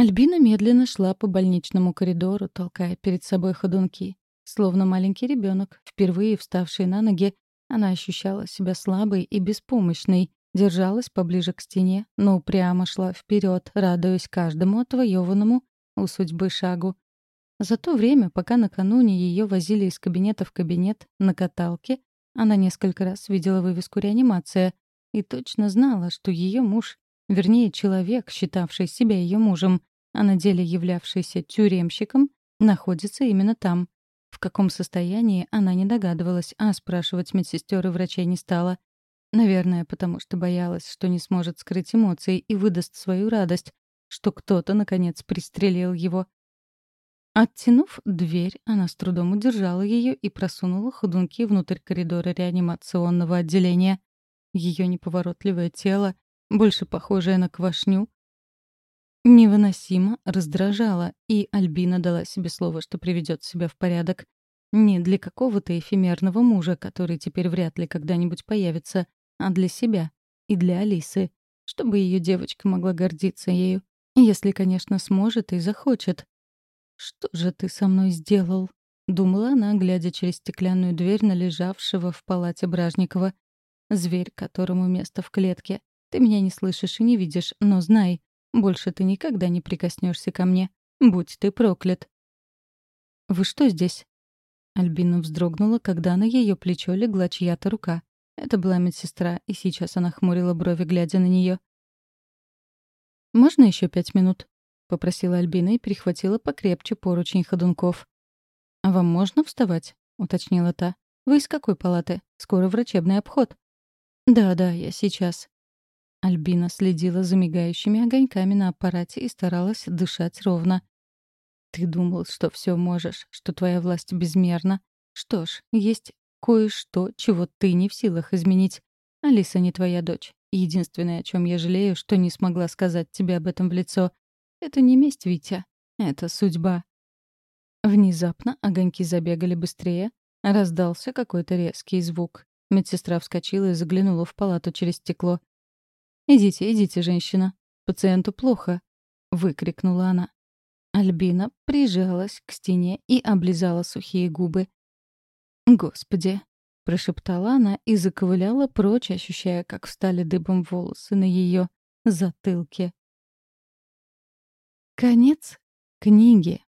Альбина медленно шла по больничному коридору, толкая перед собой ходунки. Словно маленький ребенок, впервые вставший на ноги, она ощущала себя слабой и беспомощной, держалась поближе к стене, но упрямо шла вперед, радуясь каждому отвоеванному у судьбы шагу. За то время, пока накануне ее возили из кабинета в кабинет на каталке, она несколько раз видела вывеску «Реанимация» и точно знала, что ее муж, вернее, человек, считавший себя ее мужем, а на деле являвшийся тюремщиком, находится именно там. В каком состоянии она не догадывалась, а спрашивать медсестер и врачей не стала. Наверное, потому что боялась, что не сможет скрыть эмоции и выдаст свою радость, что кто-то, наконец, пристрелил его. Оттянув дверь, она с трудом удержала ее и просунула ходунки внутрь коридора реанимационного отделения. Ее неповоротливое тело, больше похожее на квашню, невыносимо раздражало, и Альбина дала себе слово, что приведет себя в порядок. Не для какого-то эфемерного мужа, который теперь вряд ли когда-нибудь появится, а для себя и для Алисы, чтобы ее девочка могла гордиться ею, если, конечно, сможет и захочет. «Что же ты со мной сделал?» — думала она, глядя через стеклянную дверь на лежавшего в палате Бражникова. «Зверь, которому место в клетке. Ты меня не слышишь и не видишь, но знай, больше ты никогда не прикоснешься ко мне. Будь ты проклят». «Вы что здесь?» Альбина вздрогнула, когда на ее плечо легла чья-то рука. Это была медсестра, и сейчас она хмурила брови, глядя на нее. «Можно еще пять минут?» — попросила Альбина и перехватила покрепче поручень ходунков. «А вам можно вставать?» — уточнила та. «Вы из какой палаты? Скоро врачебный обход». «Да-да, я сейчас». Альбина следила за мигающими огоньками на аппарате и старалась дышать ровно. «Ты думал, что все можешь, что твоя власть безмерна. Что ж, есть кое-что, чего ты не в силах изменить. Алиса не твоя дочь. Единственное, о чем я жалею, что не смогла сказать тебе об этом в лицо. Это не месть, Витя. Это судьба. Внезапно огоньки забегали быстрее. Раздался какой-то резкий звук. Медсестра вскочила и заглянула в палату через стекло. «Идите, идите, женщина. Пациенту плохо», — выкрикнула она. Альбина прижалась к стене и облизала сухие губы. «Господи!» — прошептала она и заковыляла прочь, ощущая, как встали дыбом волосы на ее затылке. Конец книги.